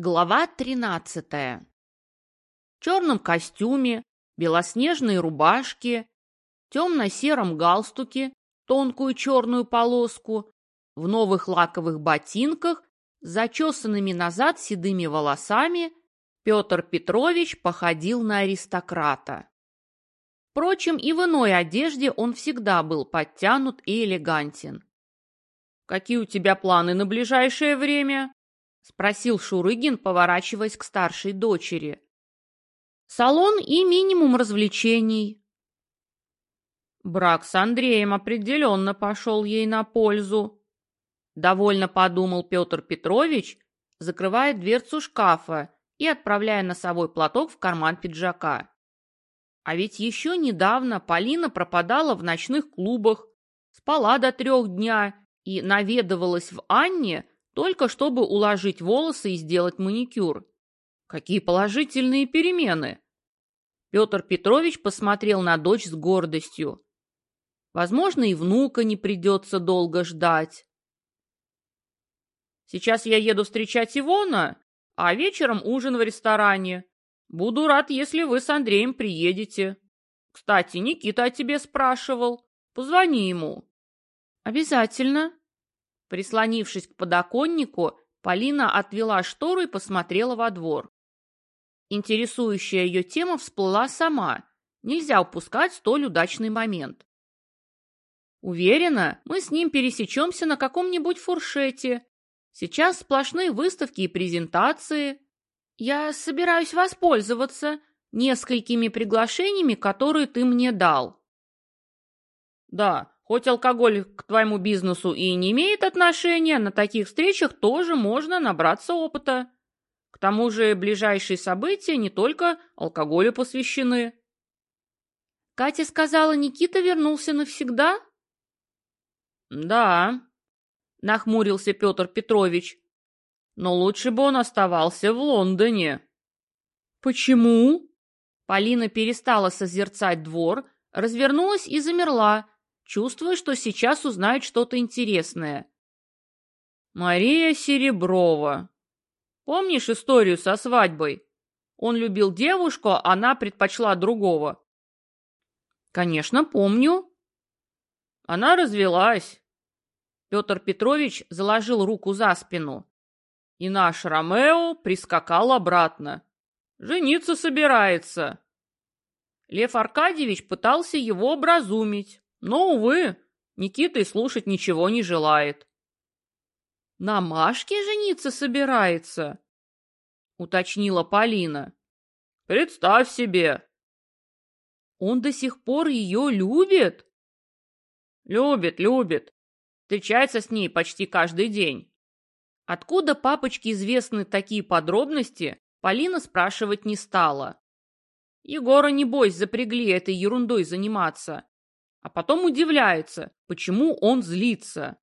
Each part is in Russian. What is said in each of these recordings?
Глава 13. В черном костюме, белоснежной рубашке, темно-сером галстуке, тонкую черную полоску, в новых лаковых ботинках, зачесанными назад седыми волосами, Петр Петрович походил на аристократа. Впрочем, и в иной одежде он всегда был подтянут и элегантен. «Какие у тебя планы на ближайшее время?» — спросил Шурыгин, поворачиваясь к старшей дочери. «Салон и минимум развлечений». Брак с Андреем определенно пошел ей на пользу. Довольно подумал Петр Петрович, закрывая дверцу шкафа и отправляя носовой платок в карман пиджака. А ведь еще недавно Полина пропадала в ночных клубах, спала до трех дня и наведывалась в Анне только чтобы уложить волосы и сделать маникюр. Какие положительные перемены! Петр Петрович посмотрел на дочь с гордостью. Возможно, и внука не придется долго ждать. Сейчас я еду встречать Ивона, а вечером ужин в ресторане. Буду рад, если вы с Андреем приедете. Кстати, Никита о тебе спрашивал. Позвони ему. Обязательно, Прислонившись к подоконнику, Полина отвела штору и посмотрела во двор. Интересующая ее тема всплыла сама. Нельзя упускать столь удачный момент. Уверена, мы с ним пересечемся на каком-нибудь фуршете. Сейчас сплошные выставки и презентации. Я собираюсь воспользоваться несколькими приглашениями, которые ты мне дал. Да, Хоть алкоголь к твоему бизнесу и не имеет отношения, на таких встречах тоже можно набраться опыта. К тому же ближайшие события не только алкоголю посвящены. Катя сказала, Никита вернулся навсегда? Да, нахмурился Петр Петрович. Но лучше бы он оставался в Лондоне. Почему? Полина перестала созерцать двор, развернулась и замерла, чувствуя, что сейчас узнает что-то интересное. Мария Сереброва. Помнишь историю со свадьбой? Он любил девушку, а она предпочла другого. Конечно, помню. Она развелась. Петр Петрович заложил руку за спину. И наш Ромео прискакал обратно. Жениться собирается. Лев Аркадьевич пытался его образумить, но, увы, Никита и слушать ничего не желает. «На Машке жениться собирается?» — уточнила Полина. «Представь себе!» «Он до сих пор ее любит?» «Любит, любит. Встречается с ней почти каждый день». Откуда папочке известны такие подробности, Полина спрашивать не стала. Егора, небось, запрягли этой ерундой заниматься а потом удивляется, почему он злится.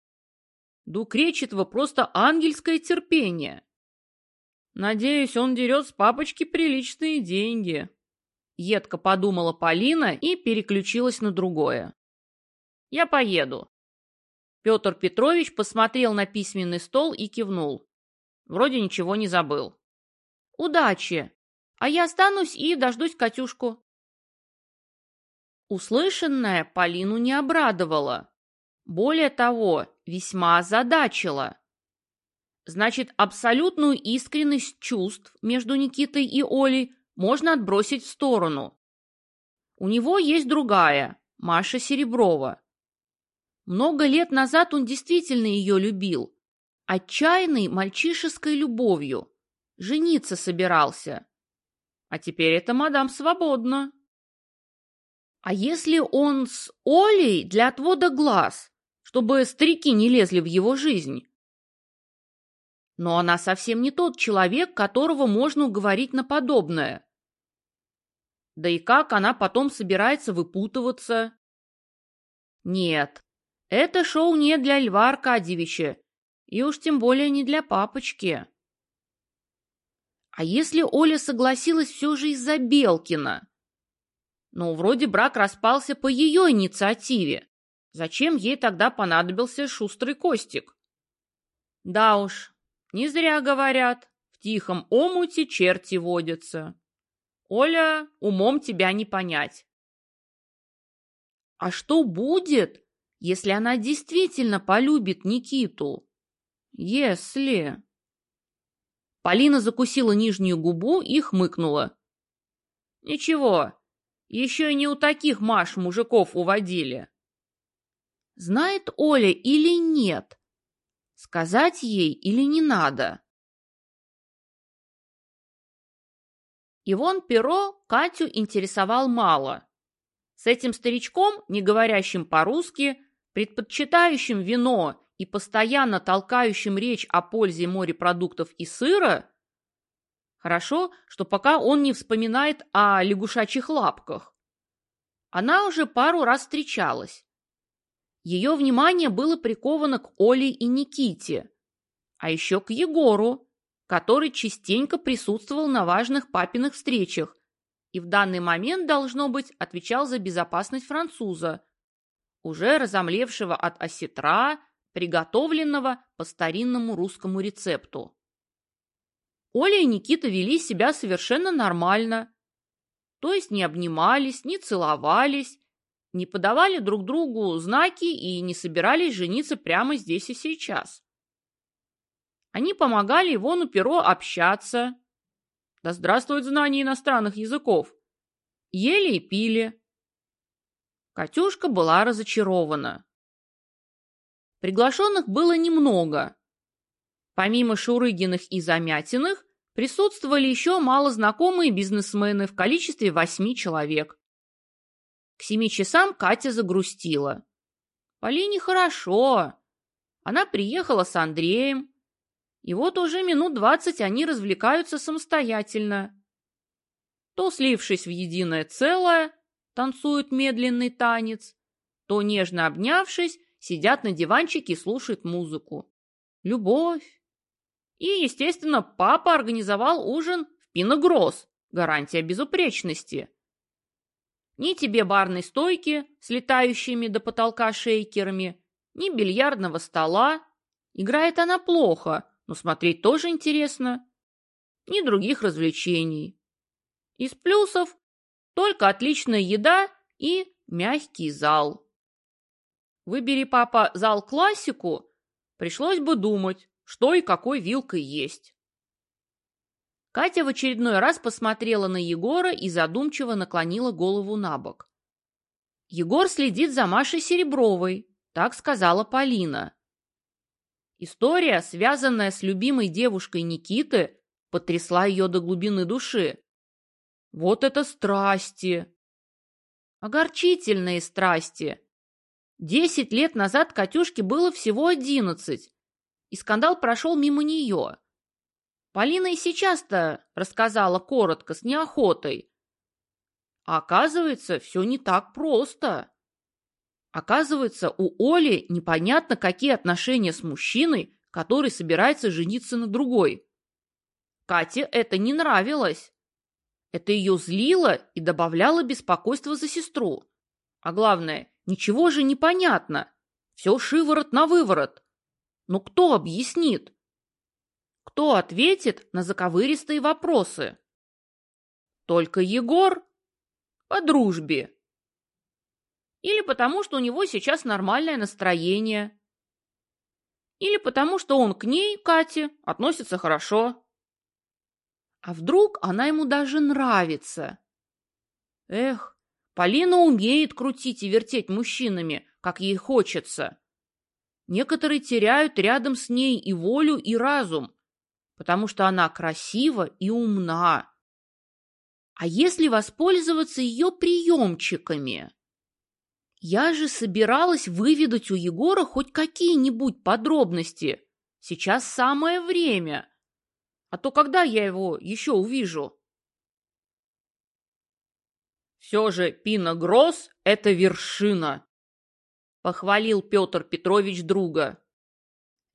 Да у Кречетова просто ангельское терпение. Надеюсь, он дерет с папочки приличные деньги. Едко подумала Полина и переключилась на другое. Я поеду. Петр Петрович посмотрел на письменный стол и кивнул. Вроде ничего не забыл. Удачи! А я останусь и дождусь Катюшку. Услышанное Полину не обрадовало. Более того, весьма озадачило. Значит, абсолютную искренность чувств между Никитой и Олей можно отбросить в сторону. У него есть другая, Маша Сереброва. Много лет назад он действительно ее любил. Отчаянной мальчишеской любовью. Жениться собирался. А теперь эта мадам свободна. А если он с Олей для отвода глаз, чтобы старики не лезли в его жизнь? Но она совсем не тот человек, которого можно уговорить на подобное. Да и как она потом собирается выпутываться? Нет, это шоу не для Льва Аркадьевича, и уж тем более не для папочки. А если Оля согласилась все же из-за Белкина? Но вроде брак распался по ее инициативе. Зачем ей тогда понадобился шустрый Костик? Да уж, не зря говорят, в тихом омуте черти водятся. Оля, умом тебя не понять. А что будет, если она действительно полюбит Никиту? Если... Полина закусила нижнюю губу и хмыкнула. Ничего, еще и не у таких Маш мужиков уводили. Знает Оля или нет? Сказать ей или не надо? Ивон Перо Катю интересовал мало. С этим старичком, не говорящим по-русски, предпочитающим вино и постоянно толкающим речь о пользе морепродуктов и сыра, хорошо, что пока он не вспоминает о лягушачьих лапках. Она уже пару раз встречалась. Ее внимание было приковано к Оле и Никите, а еще к Егору, который частенько присутствовал на важных папиных встречах и в данный момент, должно быть, отвечал за безопасность француза, уже разомлевшего от осетра, приготовленного по старинному русскому рецепту. Оля и Никита вели себя совершенно нормально, то есть не обнимались, не целовались, не подавали друг другу знаки и не собирались жениться прямо здесь и сейчас. Они помогали Ивону Перо общаться. Да здравствует знание иностранных языков. Ели и пили. Катюшка была разочарована. Приглашенных было немного. Помимо Шурыгиных и Замятиных, присутствовали еще малознакомые бизнесмены в количестве восьми человек. К семи часам Катя загрустила. Полине хорошо. Она приехала с Андреем, и вот уже минут двадцать они развлекаются самостоятельно. То, слившись в единое целое, танцуют медленный танец, то, нежно обнявшись, сидят на диванчике и слушают музыку. Любовь. И, естественно, папа организовал ужин в Пиногросс, гарантия безупречности. Ни тебе барной стойки с летающими до потолка шейкерами, ни бильярдного стола. Играет она плохо, но смотреть тоже интересно. Ни других развлечений. Из плюсов только отличная еда и мягкий зал. Выбери, папа, зал-классику, пришлось бы думать, что и какой вилкой есть. Катя в очередной раз посмотрела на Егора и задумчиво наклонила голову на бок. Егор следит за Машей Серебровой, так сказала Полина. История, связанная с любимой девушкой Никиты, потрясла ее до глубины души. Вот это страсти! Огорчительные страсти! Десять лет назад Катюшке было всего одиннадцать, и скандал прошел мимо нее. Полина и сейчас-то рассказала коротко, с неохотой. А оказывается, все не так просто. Оказывается, у Оли непонятно какие отношения с мужчиной, который собирается жениться на другой. Кате это не нравилось. Это ее злило и добавляло беспокойства за сестру. А главное, ничего же не понятно. Все шиворот на выворот. Но кто объяснит? Кто ответит на заковыристые вопросы? Только Егор? По дружбе. Или потому, что у него сейчас нормальное настроение. Или потому, что он к ней, Кате, относится хорошо. А вдруг она ему даже нравится? Эх, Полина умеет крутить и вертеть мужчинами, как ей хочется. Некоторые теряют рядом с ней и волю, и разум, потому что она красива и умна. А если воспользоваться ее приемчиками? Я же собиралась выведать у Егора хоть какие-нибудь подробности. Сейчас самое время. А то когда я его еще увижу? Все же Пина Гросс — это вершина, — похвалил Петр Петрович друга.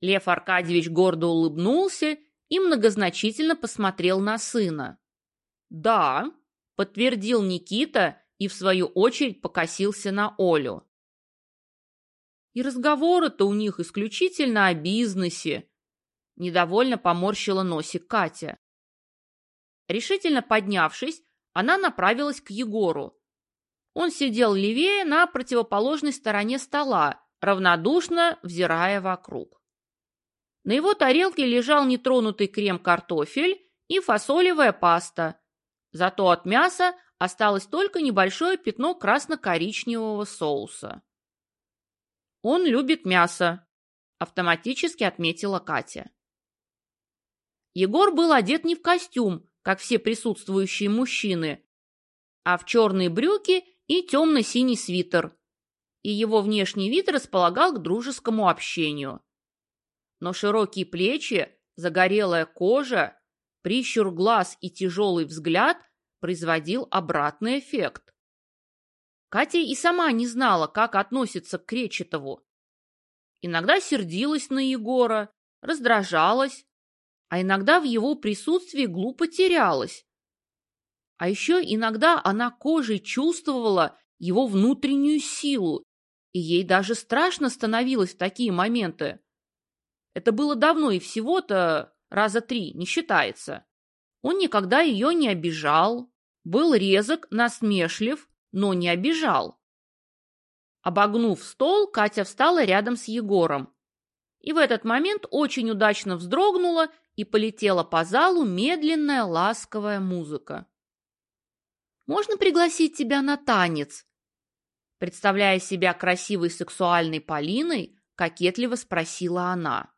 Лев Аркадьевич гордо улыбнулся и многозначительно посмотрел на сына. «Да», — подтвердил Никита и, в свою очередь, покосился на Олю. И разговоры-то у них исключительно о бизнесе. Недовольно поморщила носик Катя. Решительно поднявшись, она направилась к Егору. Он сидел левее на противоположной стороне стола, равнодушно взирая вокруг. На его тарелке лежал нетронутый крем-картофель и фасолевая паста. Зато от мяса осталось только небольшое пятно красно-коричневого соуса. «Он любит мясо», – автоматически отметила Катя. Егор был одет не в костюм, как все присутствующие мужчины, а в черные брюки и темно-синий свитер, и его внешний вид располагал к дружескому общению. Но широкие плечи, загорелая кожа, прищур глаз и тяжелый взгляд производил обратный эффект. Катя и сама не знала, как относиться к Кречетову. Иногда сердилась на Егора, раздражалась, а иногда в его присутствии глупо терялась. А еще иногда она кожей чувствовала его внутреннюю силу, и ей даже страшно становилось в такие моменты. Это было давно и всего-то раза три, не считается. Он никогда ее не обижал, был резок, насмешлив, но не обижал. Обогнув стол, Катя встала рядом с Егором. И в этот момент очень удачно вздрогнула и полетела по залу медленная ласковая музыка. «Можно пригласить тебя на танец?» Представляя себя красивой сексуальной Полиной, кокетливо спросила она.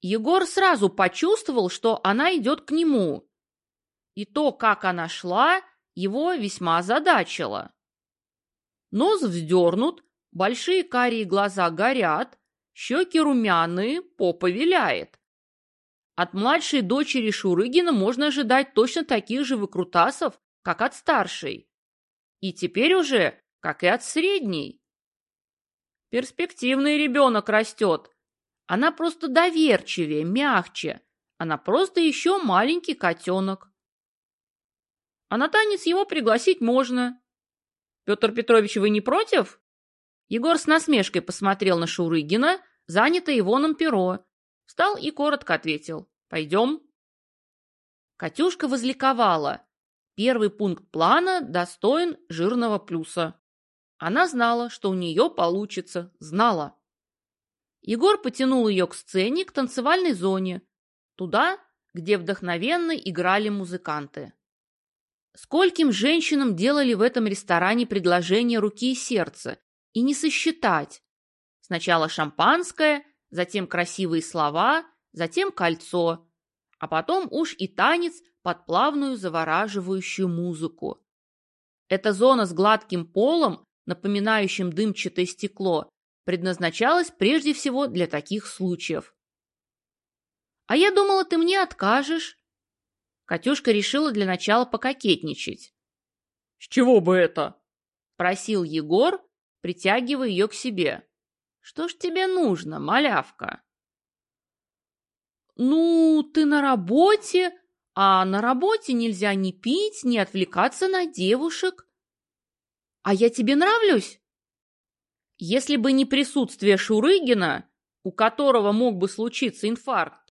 Егор сразу почувствовал, что она идет к нему. И то, как она шла, его весьма озадачило. Нос вздернут, большие карие глаза горят, щеки румяные, попа виляет. От младшей дочери Шурыгина можно ожидать точно таких же выкрутасов, как от старшей. И теперь уже, как и от средней. Перспективный ребенок растет. Она просто доверчивее, мягче. Она просто еще маленький котенок. А на танец его пригласить можно. Петр Петрович, вы не против? Егор с насмешкой посмотрел на Шурыгина, занятое Ивоном перо, встал и коротко ответил. «Пойдем». Катюшка возликовала. Первый пункт плана достоин жирного плюса. Она знала, что у нее получится, знала. Егор потянул ее к сцене, к танцевальной зоне, туда, где вдохновенно играли музыканты. Скольким женщинам делали в этом ресторане предложение руки и сердца, и не сосчитать. Сначала шампанское, затем красивые слова, затем кольцо, а потом уж и танец под плавную завораживающую музыку. Эта зона с гладким полом, напоминающим дымчатое стекло, предназначалась прежде всего для таких случаев. «А я думала, ты мне откажешь», Катюшка решила для начала пококетничать. «С чего бы это?» – просил Егор, притягивая ее к себе. «Что ж тебе нужно, малявка?» «Ну, ты на работе, а на работе нельзя ни пить, ни отвлекаться на девушек. А я тебе нравлюсь?» Если бы не присутствие Шурыгина, у которого мог бы случиться инфаркт,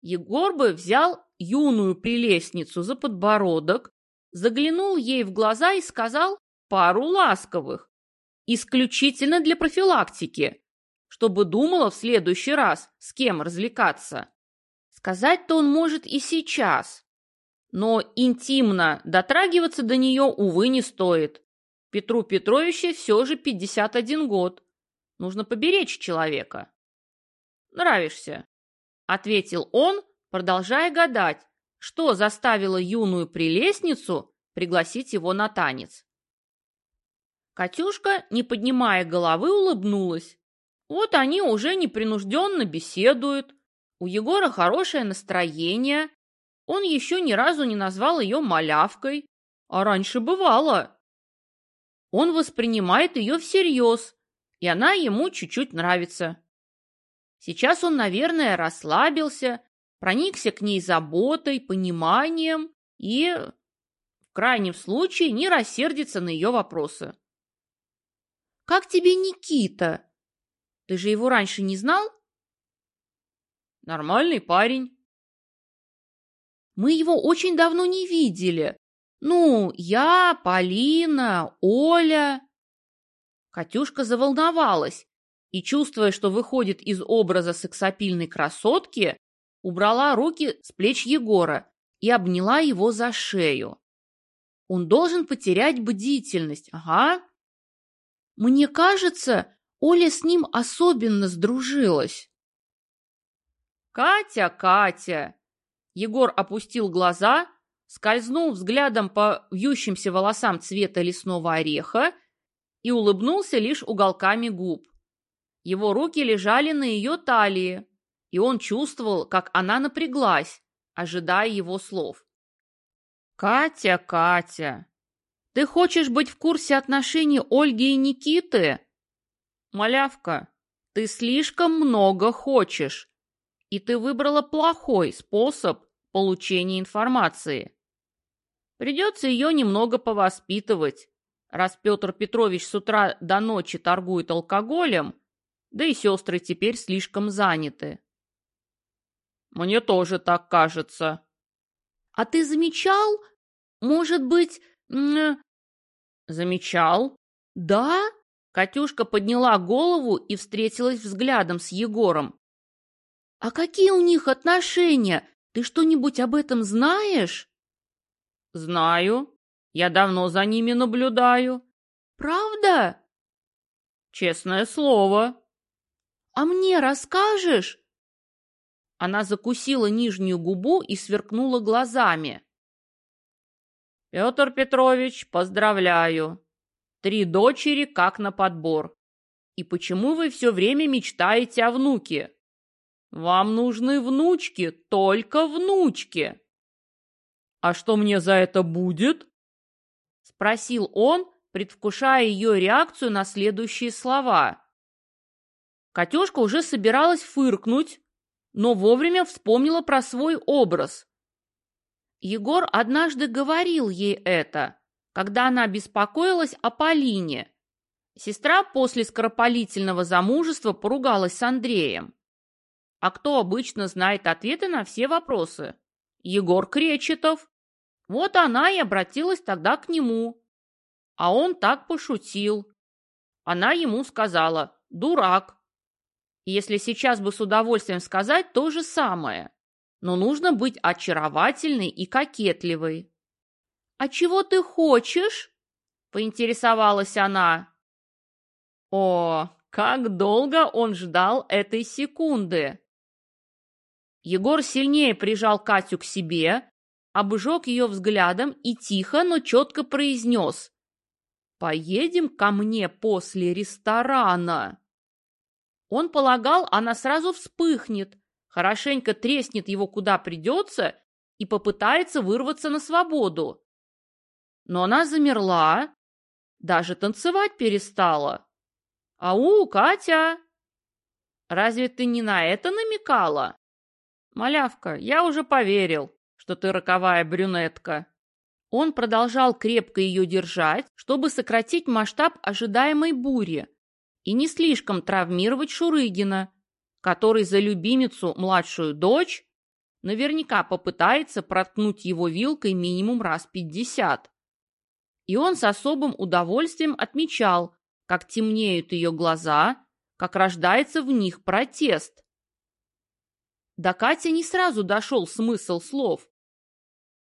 Егор бы взял юную прелестницу за подбородок, заглянул ей в глаза и сказал пару ласковых, исключительно для профилактики, чтобы думала в следующий раз, с кем развлекаться. Сказать-то он может и сейчас, но интимно дотрагиваться до нее, увы, не стоит. Петру Петровичу все же 51 год. Нужно поберечь человека. Нравишься, — ответил он, продолжая гадать, что заставило юную прелестницу пригласить его на танец. Катюшка, не поднимая головы, улыбнулась. Вот они уже непринужденно беседуют. У Егора хорошее настроение. Он еще ни разу не назвал ее малявкой. А раньше бывало. Он воспринимает ее всерьез, и она ему чуть-чуть нравится. Сейчас он, наверное, расслабился проникся к ней заботой, пониманием и, в крайнем случае, не рассердится на ее вопросы. «Как тебе Никита? Ты же его раньше не знал?» Нормальный парень. Мы его очень давно не видели. Ну, я, Полина, Оля. Катюшка заволновалась и, чувствуя, что выходит из образа сексапильной красотки, убрала руки с плеч Егора и обняла его за шею. Он должен потерять бдительность, ага. Мне кажется, Оля с ним особенно сдружилась. «Катя, Катя!» Егор опустил глаза, скользнул взглядом по вьющимся волосам цвета лесного ореха и улыбнулся лишь уголками губ. Его руки лежали на ее талии, и он чувствовал, как она напряглась, ожидая его слов. «Катя, Катя, ты хочешь быть в курсе отношений Ольги и Никиты?» «Малявка, ты слишком много хочешь, и ты выбрала плохой способ получения информации. Придется ее немного повоспитывать, раз Петр Петрович с утра до ночи торгует алкоголем, да и сестры теперь слишком заняты. Мне тоже так кажется. А ты замечал? Может быть... Замечал? Да? Катюшка подняла голову и встретилась взглядом с Егором. «А какие у них отношения? Ты что-нибудь об этом знаешь?» «Знаю. Я давно за ними наблюдаю». «Правда?» «Честное слово». «А мне расскажешь?» Она закусила нижнюю губу и сверкнула глазами. «Петр Петрович, поздравляю. Три дочери как на подбор. И почему вы все время мечтаете о внуке?» Вам нужны внучки, только внучки. А что мне за это будет? Спросил он, предвкушая ее реакцию на следующие слова. Катюшка уже собиралась фыркнуть, но вовремя вспомнила про свой образ. Егор однажды говорил ей это, когда она беспокоилась о Полине. Сестра после скоропалительного замужества поругалась с Андреем. А кто обычно знает ответы на все вопросы? Егор Кречетов. Вот она и обратилась тогда к нему. А он так пошутил. Она ему сказала «дурак». Если сейчас бы с удовольствием сказать то же самое, но нужно быть очаровательной и кокетливой. «А чего ты хочешь?» – поинтересовалась она. О, как долго он ждал этой секунды! Егор сильнее прижал Катю к себе, обжег ее взглядом и тихо, но четко произнес «Поедем ко мне после ресторана». Он полагал, она сразу вспыхнет, хорошенько треснет его куда придется и попытается вырваться на свободу. Но она замерла, даже танцевать перестала. «Ау, Катя! Разве ты не на это намекала?» «Малявка, я уже поверил, что ты роковая брюнетка». Он продолжал крепко ее держать, чтобы сократить масштаб ожидаемой бури и не слишком травмировать Шурыгина, который за любимицу младшую дочь наверняка попытается проткнуть его вилкой минимум раз пятьдесят. И он с особым удовольствием отмечал, как темнеют ее глаза, как рождается в них протест. До Кати не сразу дошел смысл слов.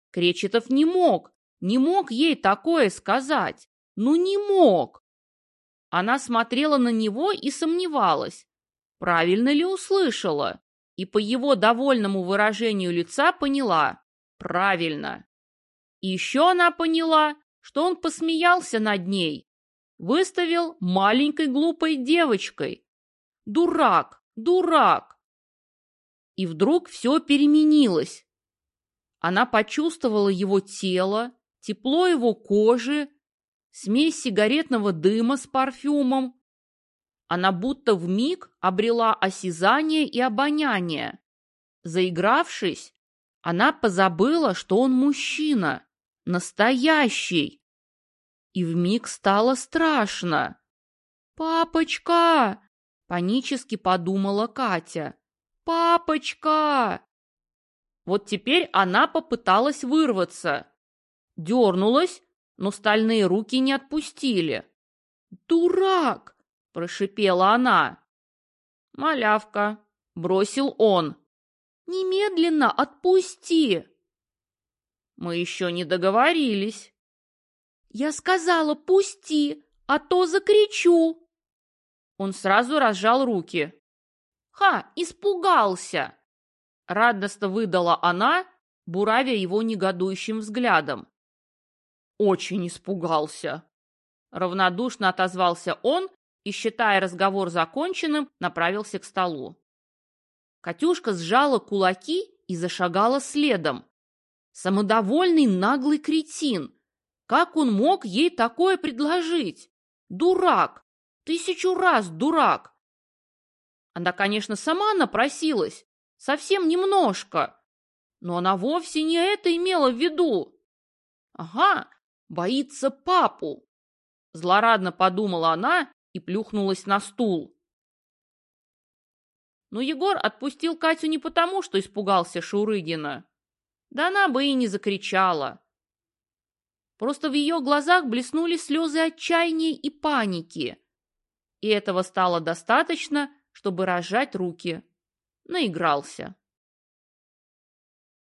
Кречетов не мог, не мог ей такое сказать. Ну не мог. Она смотрела на него и сомневалась, правильно ли услышала, и по его довольному выражению лица поняла – правильно. Еще она поняла, что он посмеялся над ней, выставил маленькой глупой девочкой. Дурак, дурак. И вдруг все переменилось. Она почувствовала его тело, тепло его кожи, смесь сигаретного дыма с парфюмом. Она будто в миг обрела осязание и обоняние. Заигравшись, она позабыла, что он мужчина, настоящий. И вмиг стало страшно. «Папочка!» – панически подумала Катя. «Папочка!» Вот теперь она попыталась вырваться. Дернулась, но стальные руки не отпустили. «Дурак!» – прошипела она. «Малявка!» – бросил он. «Немедленно отпусти!» Мы еще не договорились. Я сказала, пусти, а то закричу. Он сразу разжал руки. Ха, испугался! Радостно выдала она, буравя его негодующим взглядом. Очень испугался. Равнодушно отозвался он и, считая разговор законченным, направился к столу. Катюшка сжала кулаки и зашагала следом. Самодовольный наглый кретин. Как он мог ей такое предложить? Дурак! Тысячу раз дурак! Она, конечно, сама напросилась, совсем немножко, но она вовсе не это имела в виду. Ага, боится папу. Злорадно подумала она и плюхнулась на стул. Но Егор отпустил Катю не потому, что испугался Шурыгина. Да она бы и не закричала. Просто в ее глазах блеснули слезы отчаяния и паники. И этого стало достаточно, чтобы разжать руки. Наигрался.